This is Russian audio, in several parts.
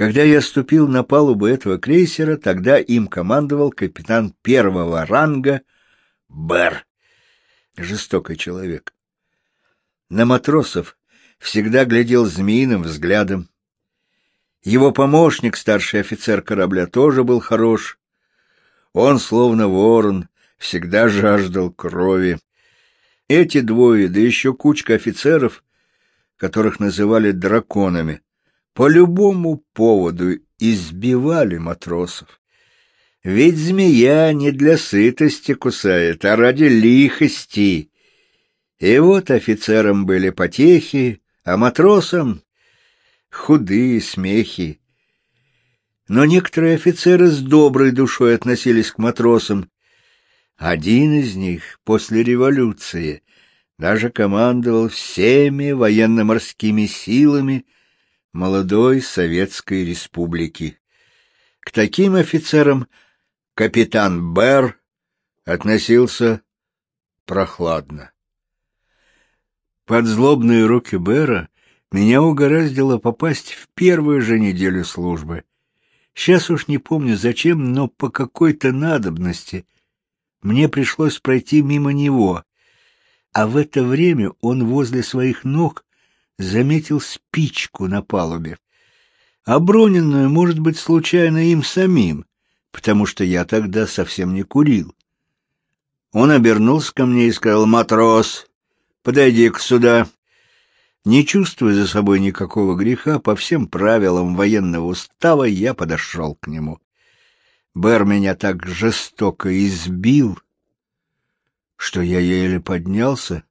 Когда я ступил на палубу этого крейсера, тогда им командовал капитан первого ранга Бер. Жестокий человек. На матросов всегда глядел змеиным взглядом. Его помощник, старший офицер корабля, тоже был хорош. Он, словно ворон, всегда жаждал крови. Эти двое, да еще кучка офицеров, которых называли драконами, по любому поводу избивали матросов. Ведь змея не для сытости кусает, а ради лихости. И вот офицерам были потехи, а матросам — худые смехи. Но некоторые офицеры с доброй душой относились к матросам. Один из них после революции даже командовал всеми военно-морскими силами молодой Советской Республики. К таким офицерам капитан Бер относился прохладно. Под злобные руки Бера меня угораздило попасть в первую же неделю службы. Сейчас уж не помню зачем, но по какой-то надобности мне пришлось пройти мимо него, а в это время он возле своих ног заметил спичку на палубе, оброненную, может быть, случайно им самим, потому что я тогда совсем не курил. Он обернулся ко мне и сказал, «Матрос, подойди-ка сюда». Не чувствуя за собой никакого греха, по всем правилам военного устава я подошел к нему. Бэр меня так жестоко избил, что я еле поднялся,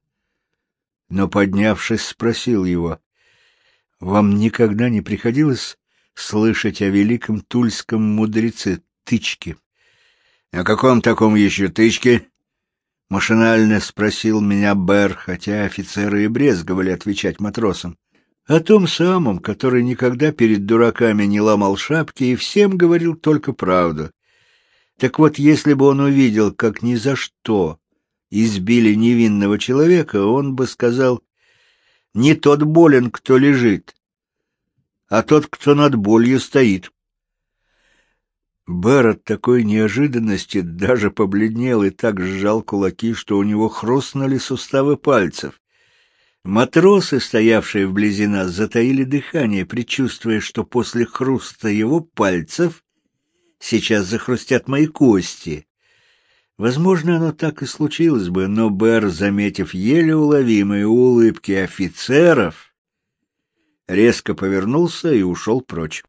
но, поднявшись, спросил его, «Вам никогда не приходилось слышать о великом тульском мудреце Тычке?» «О каком таком еще Тычке?» Машинально спросил меня Бэр, хотя офицеры и брезговали отвечать матросам. О том самом, который никогда перед дураками не ломал шапки и всем говорил только правду. Так вот, если бы он увидел, как ни за что избили невинного человека, он бы сказал, не тот болен, кто лежит, а тот, кто над болью стоит. Бэр от такой неожиданности даже побледнел и так сжал кулаки, что у него хрустнули суставы пальцев. Матросы, стоявшие вблизи нас, затаили дыхание, предчувствуя, что после хруста его пальцев сейчас захрустят мои кости. Возможно, оно так и случилось бы, но Бэр, заметив еле уловимые улыбки офицеров, резко повернулся и ушел прочь.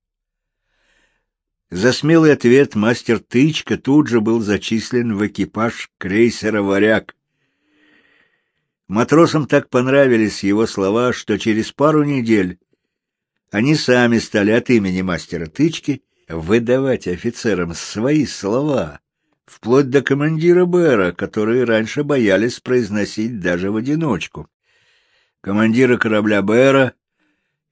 За смелый ответ мастер Тычка тут же был зачислен в экипаж крейсера «Варяг». Матросам так понравились его слова, что через пару недель они сами стали от имени мастера Тычки выдавать офицерам свои слова вплоть до командира Бэра, которые раньше боялись произносить даже в одиночку. Командира корабля Бэра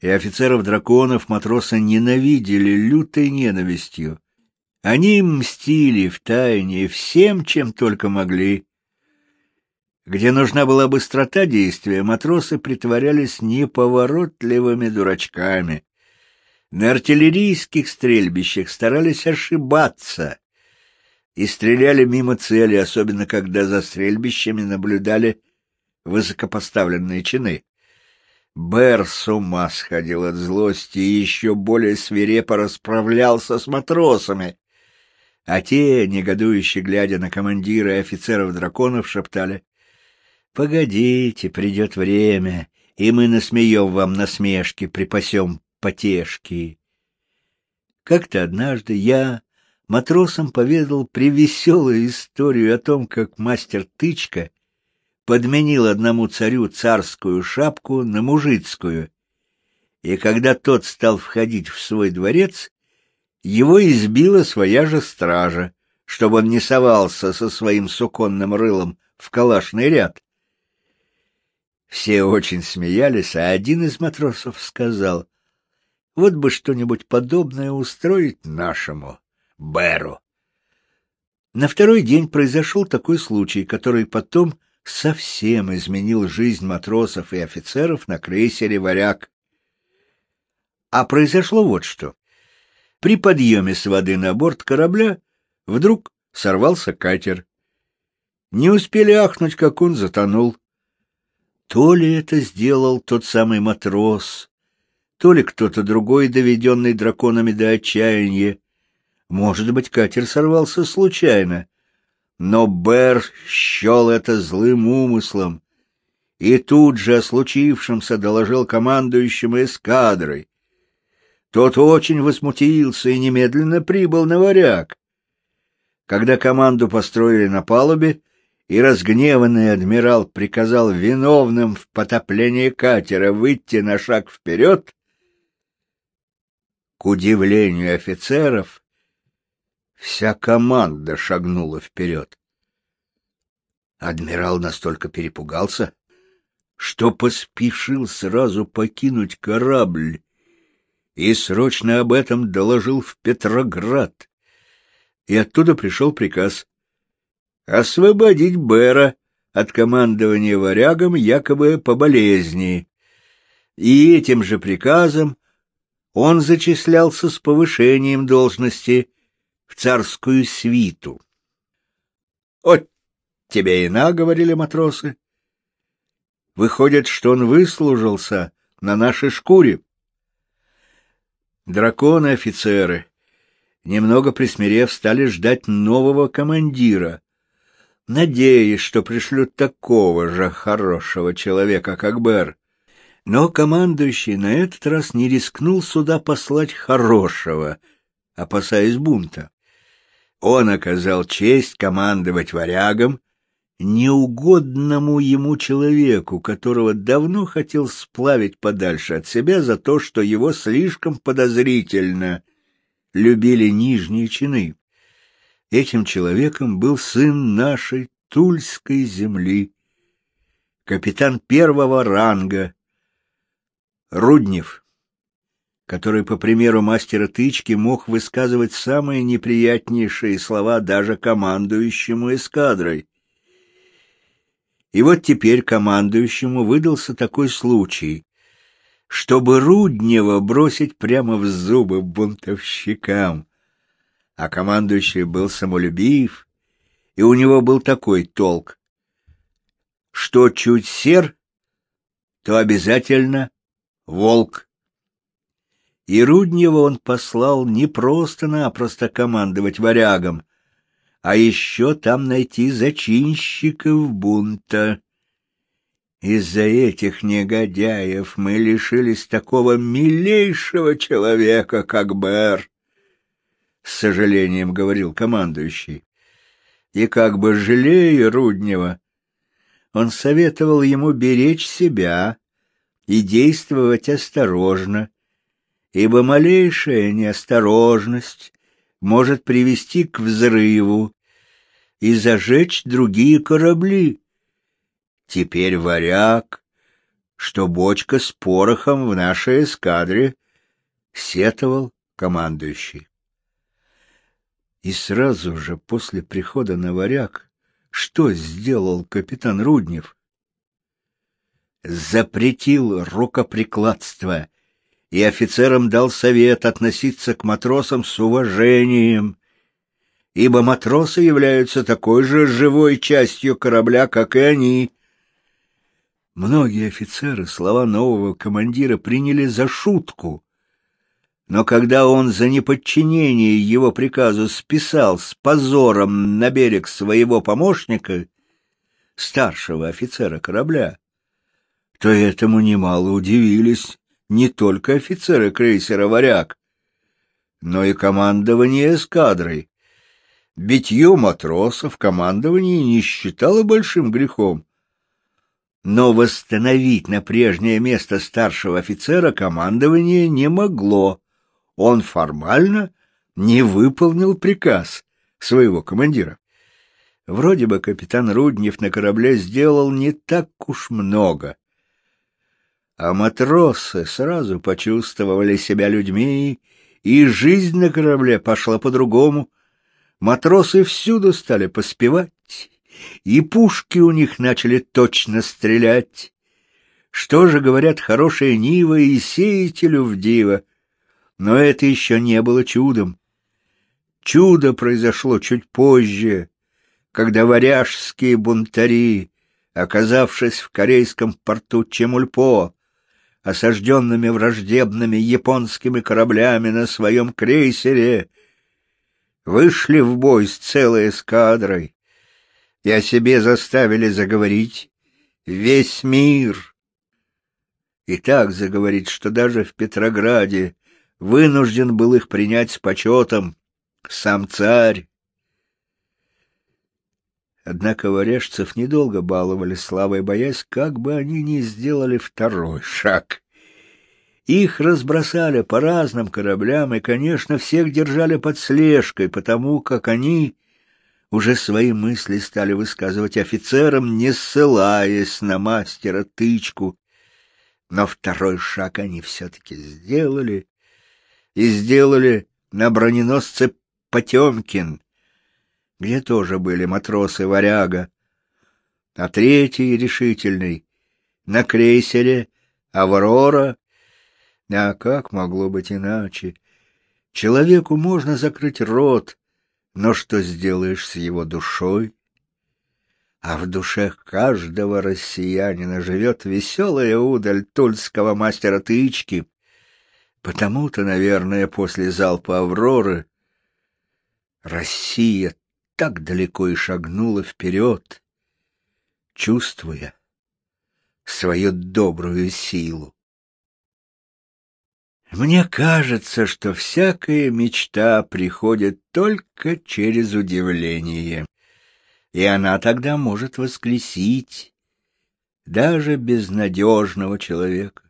и офицеров драконов матросы ненавидели лютой ненавистью. Они мстили в тайне всем, чем только могли. Где нужна была быстрота действия, матросы притворялись неповоротливыми дурачками. На артиллерийских стрельбищах старались ошибаться, и стреляли мимо цели, особенно когда за стрельбищами наблюдали высокопоставленные чины. Бэр с ума сходил от злости и еще более свирепо расправлялся с матросами. А те, негодующе глядя на командира и офицеров драконов, шептали, «Погодите, придет время, и мы насмеем вам насмешки, припасем потешки». Как-то однажды я матросам поведал превеселую историю о том, как мастер Тычка подменил одному царю царскую шапку на мужицкую, и когда тот стал входить в свой дворец, его избила своя же стража, чтобы он не совался со своим суконным рылом в калашный ряд. Все очень смеялись, а один из матросов сказал, «Вот бы что-нибудь подобное устроить нашему». Бэру. На второй день произошел такой случай, который потом совсем изменил жизнь матросов и офицеров на крейсере «Варяг». А произошло вот что. При подъеме с воды на борт корабля вдруг сорвался катер. Не успели ахнуть, как он затонул. То ли это сделал тот самый матрос, то ли кто-то другой, доведенный драконами до отчаяния. Может быть, катер сорвался случайно. Но Бэр счел это злым умыслом и тут же о случившемся доложил командующему эскадрой. Тот очень возмутился и немедленно прибыл на варяг. Когда команду построили на палубе, и разгневанный адмирал приказал виновным в потоплении катера выйти на шаг вперед, к удивлению офицеров, вся команда шагнула вперед. Адмирал настолько перепугался, что поспешил сразу покинуть корабль и срочно об этом доложил в Петроград. И оттуда пришел приказ освободить Бера от командования варягом якобы по болезни. И этим же приказом он зачислялся с повышением должности царскую свиту. — Вот тебе и на, — говорили матросы. Выходит, что он выслужился на нашей шкуре. Драконы-офицеры, немного присмирев, стали ждать нового командира, надеясь, что пришлют такого же хорошего человека, как Бер. Но командующий на этот раз не рискнул сюда послать хорошего, опасаясь бунта. Он оказал честь командовать варягом, неугодному ему человеку, которого давно хотел сплавить подальше от себя за то, что его слишком подозрительно любили нижние чины. Этим человеком был сын нашей Тульской земли, капитан первого ранга, Руднев, который, по примеру мастера тычки, мог высказывать самые неприятнейшие слова даже командующему эскадрой. И вот теперь командующему выдался такой случай, чтобы Руднева бросить прямо в зубы бунтовщикам. А командующий был самолюбив, и у него был такой толк, что чуть сер, то обязательно волк. И Руднева он послал не просто-напросто командовать варягом, а еще там найти зачинщиков бунта. Из-за этих негодяев мы лишились такого милейшего человека, как Бэр, — с сожалением говорил командующий. И как бы жалея Руднева, он советовал ему беречь себя и действовать осторожно, ибо малейшая неосторожность может привести к взрыву и зажечь другие корабли. Теперь варяг, что бочка с порохом в нашей эскадре, сетовал командующий. И сразу же после прихода на варяг что сделал капитан Руднев? Запретил рукоприкладство и офицерам дал совет относиться к матросам с уважением, ибо матросы являются такой же живой частью корабля, как и они. Многие офицеры слова нового командира приняли за шутку, но когда он за неподчинение его приказу списал с позором на берег своего помощника, старшего офицера корабля, то этому немало удивились не только офицеры крейсера «Варяг», но и командование эскадрой. Битье матросов командование не считало большим грехом. Но восстановить на прежнее место старшего офицера командование не могло. Он формально не выполнил приказ своего командира. Вроде бы капитан Руднев на корабле сделал не так уж много — а матросы сразу почувствовали себя людьми, и жизнь на корабле пошла по-другому. Матросы всюду стали поспевать, и пушки у них начали точно стрелять. Что же говорят хорошие Нива и сеятелю в диво? Но это еще не было чудом. Чудо произошло чуть позже, когда варяжские бунтари, оказавшись в корейском порту Чемульпо, осажденными враждебными японскими кораблями на своем крейсере, вышли в бой с целой эскадрой и о себе заставили заговорить весь мир. И так заговорить, что даже в Петрограде вынужден был их принять с почетом сам царь. Однако варяжцев недолго баловали славой, боясь, как бы они ни сделали второй шаг. Их разбросали по разным кораблям и, конечно, всех держали под слежкой, потому как они уже свои мысли стали высказывать офицерам, не ссылаясь на мастера тычку. Но второй шаг они все-таки сделали, и сделали на броненосце Потемкин, где тоже были матросы-варяга, а третий решительный на крейсере «Аврора» А как могло быть иначе? Человеку можно закрыть рот, но что сделаешь с его душой? А в душе каждого россиянина живет веселая удаль тульского мастера тычки. Потому-то, наверное, после залпа «Авроры» Россия так далеко и шагнула вперед, чувствуя свою добрую силу. Мне кажется, что всякая мечта приходит только через удивление, и она тогда может воскресить даже безнадежного человека.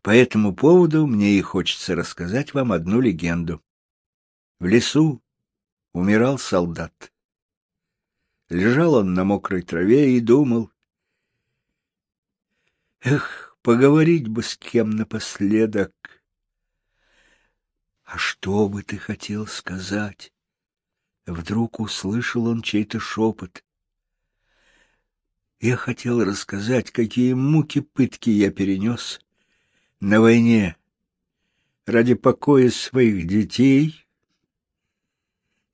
По этому поводу мне и хочется рассказать вам одну легенду. В лесу умирал солдат. Лежал он на мокрой траве и думал, «Эх, Поговорить бы с кем напоследок. А что бы ты хотел сказать? Вдруг услышал он чей-то шепот. Я хотел рассказать, какие муки пытки я перенес на войне ради покоя своих детей,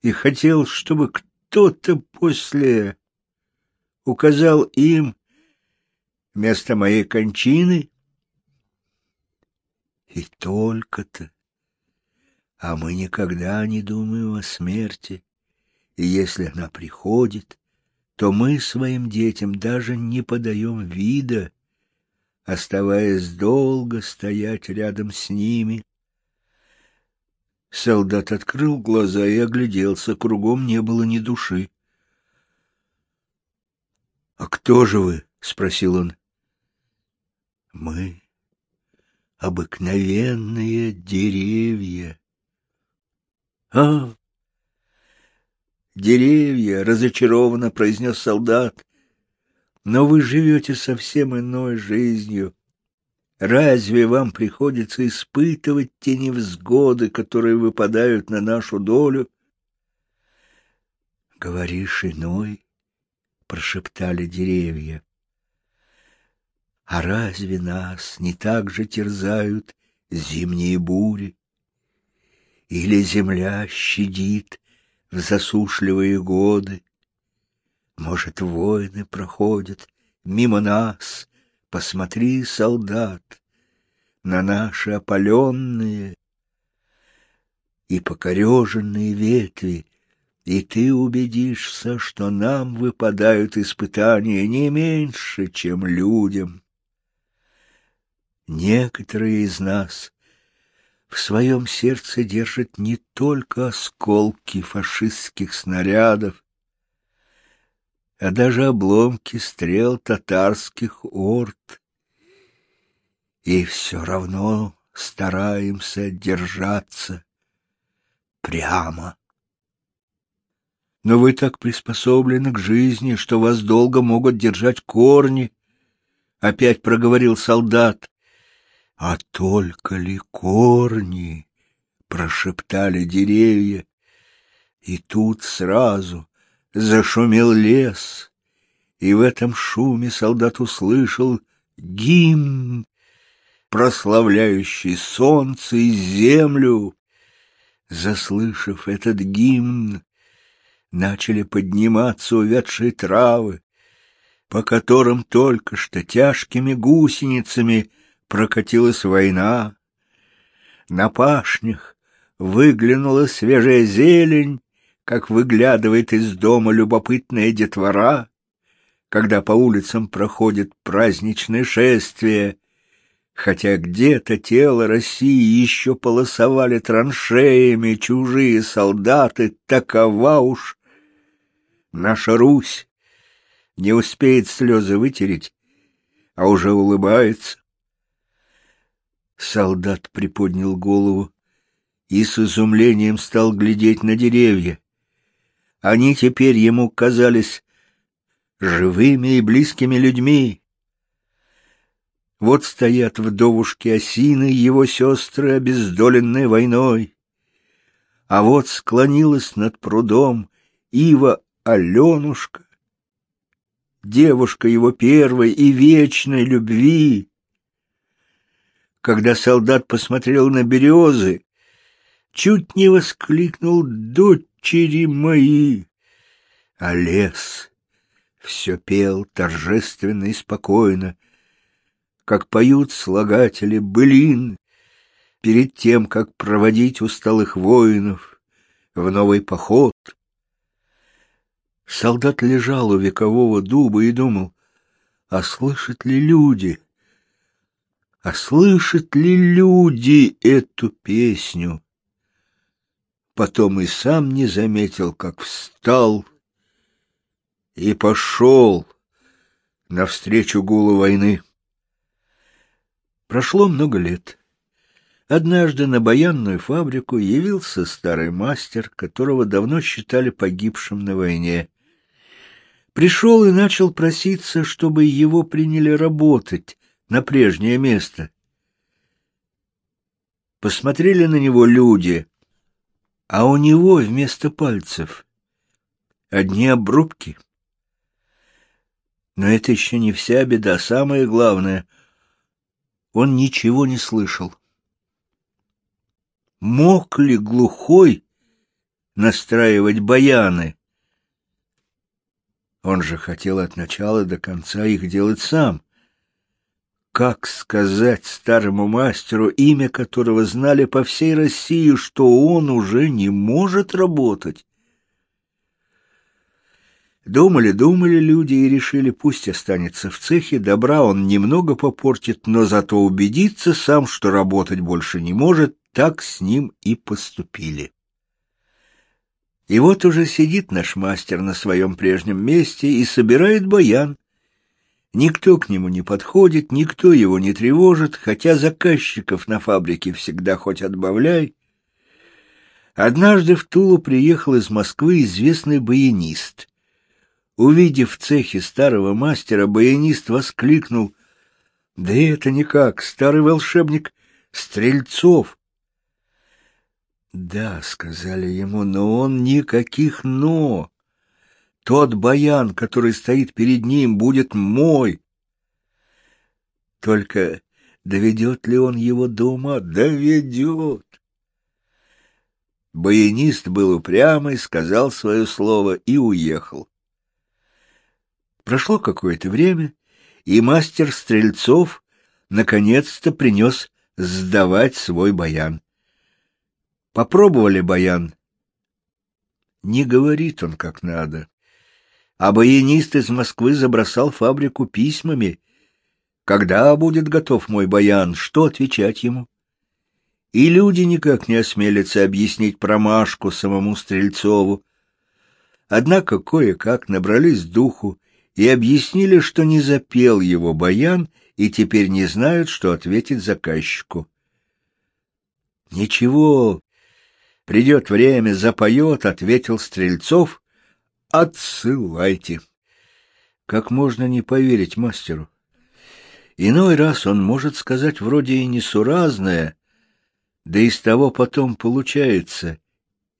и хотел, чтобы кто-то после указал им Место моей кончины? И только-то. А мы никогда не думаем о смерти. И если она приходит, то мы своим детям даже не подаем вида, оставаясь долго стоять рядом с ними. Солдат открыл глаза и огляделся, кругом не было ни души. — А кто же вы? — спросил он. Мы — обыкновенные деревья. А, деревья, разочарованно произнес солдат, но вы живете совсем иной жизнью. Разве вам приходится испытывать те невзгоды, которые выпадают на нашу долю? Говоришь иной, прошептали деревья. А разве нас не так же терзают зимние бури? Или земля щадит в засушливые годы? Может, войны проходят мимо нас? Посмотри, солдат, на наши опаленные и покореженные ветви, и ты убедишься, что нам выпадают испытания не меньше, чем людям. Некоторые из нас в своем сердце держат не только осколки фашистских снарядов, а даже обломки стрел татарских орд. И все равно стараемся держаться прямо. Но вы так приспособлены к жизни, что вас долго могут держать корни, — опять проговорил солдат. А только ли корни? Прошептали деревья. И тут сразу зашумел лес, и в этом шуме солдат услышал гимн, прославляющий солнце и землю. Заслышав этот гимн, начали подниматься увядшие травы, по которым только что тяжкими гусеницами прокатилась война. На пашнях выглянула свежая зелень, как выглядывает из дома любопытная детвора, когда по улицам проходит праздничное шествие, хотя где-то тело России еще полосовали траншеями чужие солдаты, такова уж наша Русь. Не успеет слезы вытереть, а уже улыбается. Солдат приподнял голову и с изумлением стал глядеть на деревья. Они теперь ему казались живыми и близкими людьми. Вот стоят вдовушки осины его сестры, обездоленные войной. А вот склонилась над прудом ива Аленушка, девушка его первой и вечной любви. Когда солдат посмотрел на березы, чуть не воскликнул «Дочери мои!» А лес все пел торжественно и спокойно, как поют слагатели былин перед тем, как проводить усталых воинов в новый поход. Солдат лежал у векового дуба и думал, а слышат ли люди, а слышат ли люди эту песню? Потом и сам не заметил, как встал и пошел навстречу гулу войны. Прошло много лет. Однажды на баянную фабрику явился старый мастер, которого давно считали погибшим на войне. Пришел и начал проситься, чтобы его приняли работать на прежнее место. Посмотрели на него люди, а у него вместо пальцев одни обрубки. Но это еще не вся беда, самое главное — он ничего не слышал. Мог ли глухой настраивать баяны? Он же хотел от начала до конца их делать сам. Как сказать старому мастеру, имя которого знали по всей России, что он уже не может работать? Думали, думали люди и решили, пусть останется в цехе, добра он немного попортит, но зато убедится сам, что работать больше не может, так с ним и поступили. И вот уже сидит наш мастер на своем прежнем месте и собирает баян. Никто к нему не подходит, никто его не тревожит, хотя заказчиков на фабрике всегда хоть отбавляй. Однажды в Тулу приехал из Москвы известный баянист — Увидев в цехе старого мастера, баянист воскликнул. — Да это никак, старый волшебник Стрельцов. — Да, — сказали ему, — но он никаких «но». Тот баян, который стоит перед ним, будет мой. Только доведет ли он его дома? Доведет. Баянист был упрямый, сказал свое слово и уехал. Прошло какое-то время, и мастер Стрельцов наконец-то принес сдавать свой баян. Попробовали баян. Не говорит он как надо. А баянист из Москвы забросал фабрику письмами. Когда будет готов мой баян, что отвечать ему? И люди никак не осмелятся объяснить промашку самому Стрельцову. Однако кое-как набрались духу и объяснили, что не запел его баян и теперь не знают, что ответить заказчику. «Ничего, придет время, запоет», — ответил Стрельцов. «Отсылайте». Как можно не поверить мастеру? Иной раз он может сказать вроде и несуразное, да из того потом получается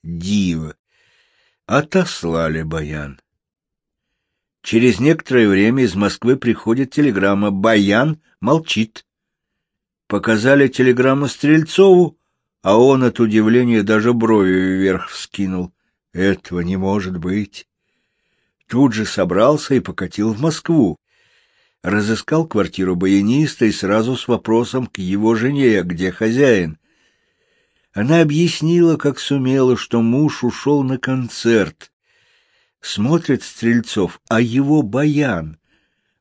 диво. Отослали баян. Через некоторое время из Москвы приходит телеграмма. Баян молчит. Показали телеграмму Стрельцову, а он от удивления даже бровью вверх вскинул. Этого не может быть. Тут же собрался и покатил в Москву. Разыскал квартиру баяниста и сразу с вопросом к его жене, где хозяин. Она объяснила, как сумела, что муж ушел на концерт. Смотрит Стрельцов, а его баян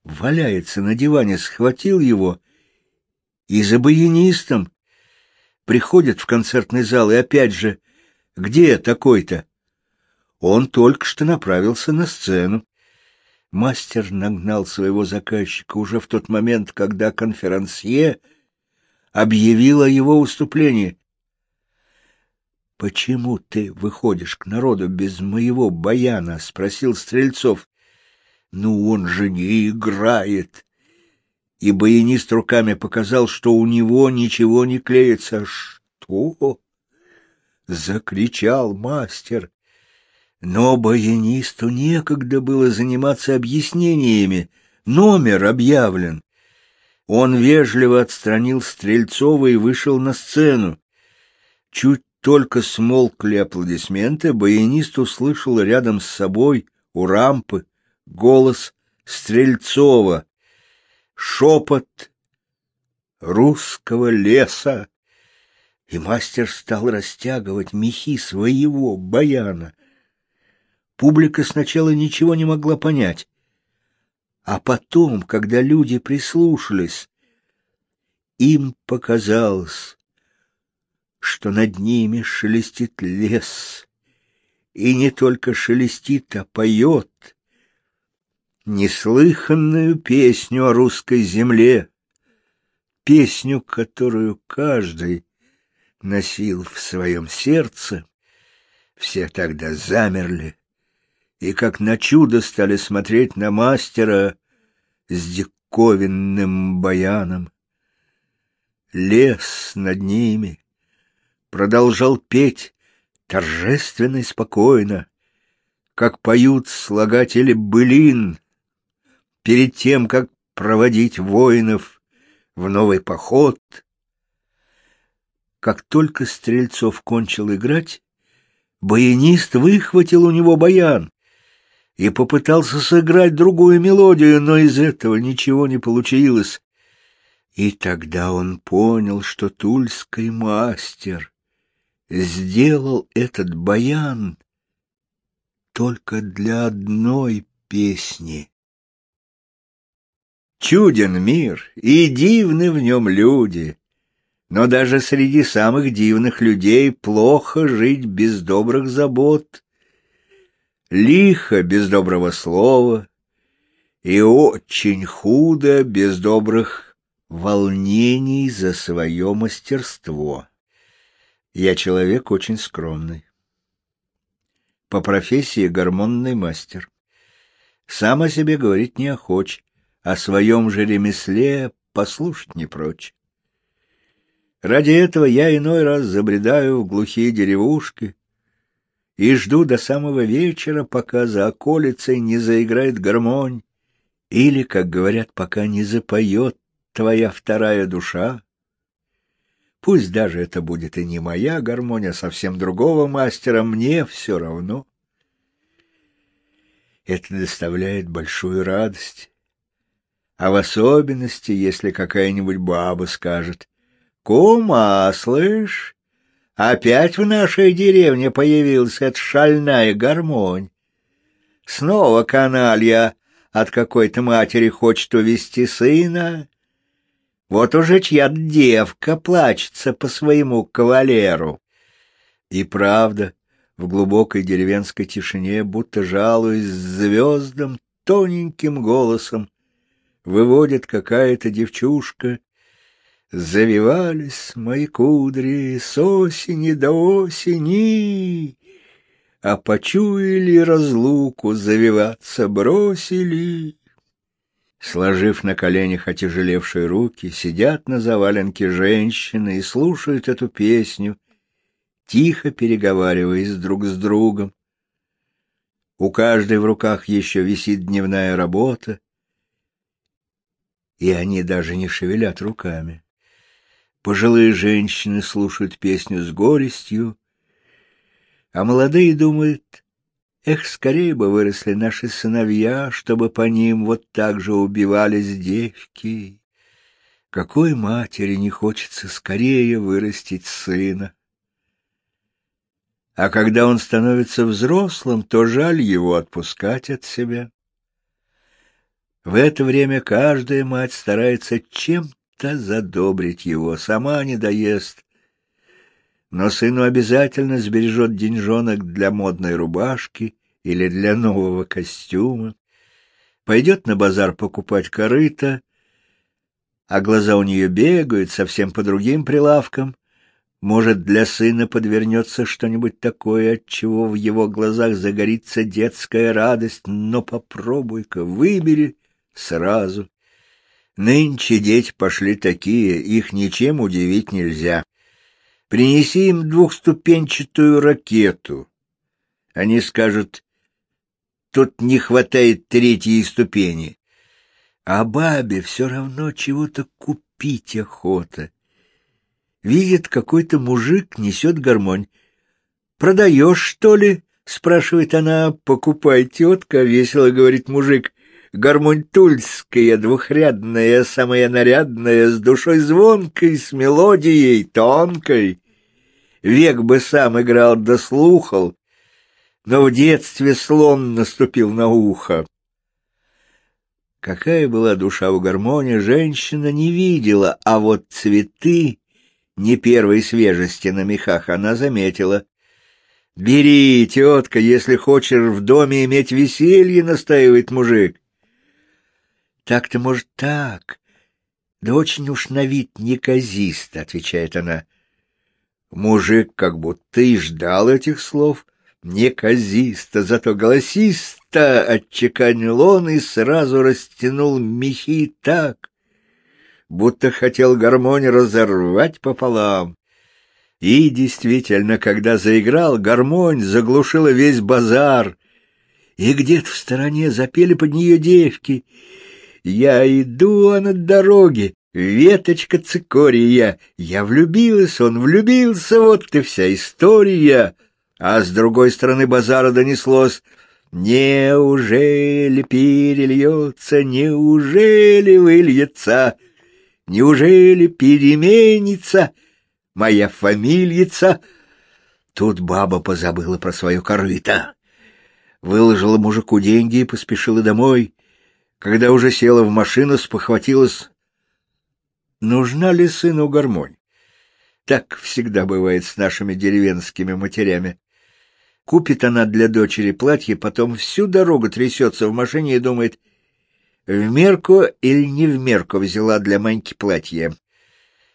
валяется на диване, схватил его и за баянистом приходит в концертный зал и опять же, где такой-то? Он только что направился на сцену. Мастер нагнал своего заказчика уже в тот момент, когда конферансье объявила его выступление. «Почему ты выходишь к народу без моего баяна?» — спросил Стрельцов. «Ну, он же не играет!» И баянист руками показал, что у него ничего не клеится. «Что?» — закричал мастер. Но баянисту некогда было заниматься объяснениями. Номер объявлен. Он вежливо отстранил Стрельцова и вышел на сцену. Чуть только смолкли аплодисменты, баянист услышал рядом с собой, у рампы, голос Стрельцова, шепот русского леса. И мастер стал растягивать мехи своего баяна — Публика сначала ничего не могла понять. А потом, когда люди прислушались, им показалось, что над ними шелестит лес, и не только шелестит, а поет неслыханную песню о русской земле, песню, которую каждый носил в своем сердце. Все тогда замерли, и как на чудо стали смотреть на мастера с диковинным баяном. Лес над ними продолжал петь торжественно и спокойно, как поют слагатели былин перед тем, как проводить воинов в новый поход. Как только Стрельцов кончил играть, баянист выхватил у него баян и попытался сыграть другую мелодию, но из этого ничего не получилось. И тогда он понял, что тульский мастер сделал этот баян только для одной песни. Чуден мир, и дивны в нем люди, но даже среди самых дивных людей плохо жить без добрых забот лихо без доброго слова и очень худо без добрых волнений за свое мастерство. Я человек очень скромный. По профессии гормонный мастер. Сам о себе говорить не охоч, о своем же ремесле послушать не прочь. Ради этого я иной раз забредаю в глухие деревушки, и жду до самого вечера, пока за околицей не заиграет гармонь, или, как говорят, пока не запоет твоя вторая душа. Пусть даже это будет и не моя гармония, а совсем другого мастера, мне все равно. Это доставляет большую радость. А в особенности, если какая-нибудь баба скажет, «Кума, слышь, Опять в нашей деревне появилась эта шальная гармонь. Снова каналья от какой-то матери хочет увести сына. Вот уже чья-то девка плачется по своему кавалеру. И правда, в глубокой деревенской тишине, будто жалуясь звездам, тоненьким голосом, выводит какая-то девчушка Завивались мои кудри с осени до осени, А почуяли разлуку, завиваться бросили. Сложив на коленях отяжелевшие руки, сидят на заваленке женщины и слушают эту песню, тихо переговариваясь друг с другом. У каждой в руках еще висит дневная работа, и они даже не шевелят руками. Пожилые женщины слушают песню с горестью, а молодые думают, эх, скорее бы выросли наши сыновья, чтобы по ним вот так же убивались девки. Какой матери не хочется скорее вырастить сына? А когда он становится взрослым, то жаль его отпускать от себя. В это время каждая мать старается чем-то задобрить его, сама не доест, но сыну обязательно сбережет деньжонок для модной рубашки или для нового костюма, пойдет на базар покупать корыто, а глаза у нее бегают совсем по другим прилавкам, может, для сына подвернется что-нибудь такое, от чего в его глазах загорится детская радость, но попробуй-ка, выбери сразу. Нынче дети пошли такие, их ничем удивить нельзя. Принеси им двухступенчатую ракету. Они скажут, тут не хватает третьей ступени. А бабе все равно чего-то купить охота. Видит, какой-то мужик несет гармонь. «Продаешь, что ли?» — спрашивает она. «Покупай, тетка», — весело говорит мужик. Гармонь тульская, двухрядная, самая нарядная, с душой звонкой, с мелодией тонкой. Век бы сам играл да слухал, но в детстве слон наступил на ухо. Какая была душа у гармонии, женщина не видела, а вот цветы не первой свежести на мехах она заметила. «Бери, тетка, если хочешь в доме иметь веселье», — настаивает мужик. Так-то, может, так. Да очень уж на вид неказисто, — отвечает она. Мужик как будто и ждал этих слов. Неказисто, зато голосисто отчеканил он и сразу растянул мехи так, будто хотел гармонь разорвать пополам. И действительно, когда заиграл, гармонь заглушила весь базар, и где-то в стороне запели под нее девки — я иду, а на дороге веточка цикория. Я влюбилась, он влюбился, вот и вся история. А с другой стороны базара донеслось Неужели перельется, неужели выльется, неужели переменится моя фамильица? Тут баба позабыла про свое корыто. Выложила мужику деньги и поспешила домой. Когда уже села в машину, спохватилась, нужна ли сыну гармонь. Так всегда бывает с нашими деревенскими матерями. Купит она для дочери платье, потом всю дорогу трясется в машине и думает, в мерку или не в мерку взяла для Маньки платье.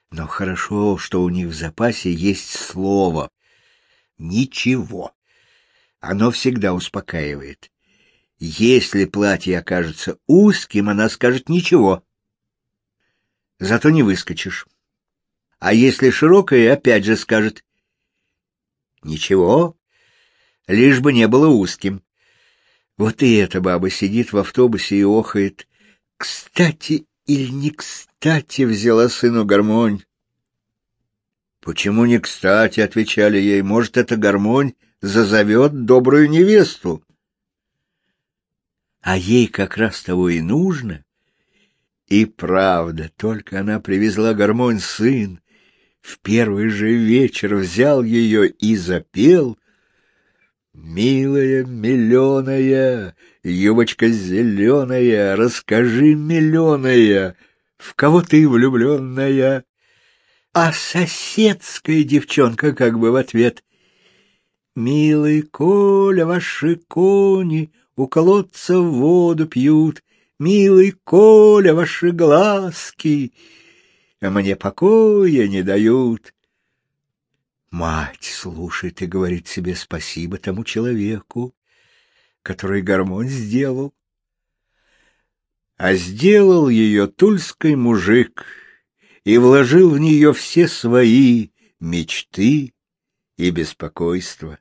Но хорошо, что у них в запасе есть слово «ничего». Оно всегда успокаивает. Если платье окажется узким, она скажет «ничего». Зато не выскочишь. А если широкое, опять же скажет «ничего», лишь бы не было узким. Вот и эта баба сидит в автобусе и охает. Кстати или не кстати взяла сыну гармонь. «Почему не кстати?» — отвечали ей. «Может, эта гармонь зазовет добрую невесту?» А ей как раз того и нужно. И правда, только она привезла гармонь сын, в первый же вечер взял ее и запел «Милая, миллионая, юбочка зеленая, расскажи, миллионая, в кого ты влюбленная?» А соседская девчонка как бы в ответ «Милый Коля, ваши кони у колодца воду пьют, милый Коля, ваши глазки мне покоя не дают. Мать слушает и говорит себе спасибо тому человеку, который гармонь сделал. А сделал ее тульский мужик и вложил в нее все свои мечты и беспокойства.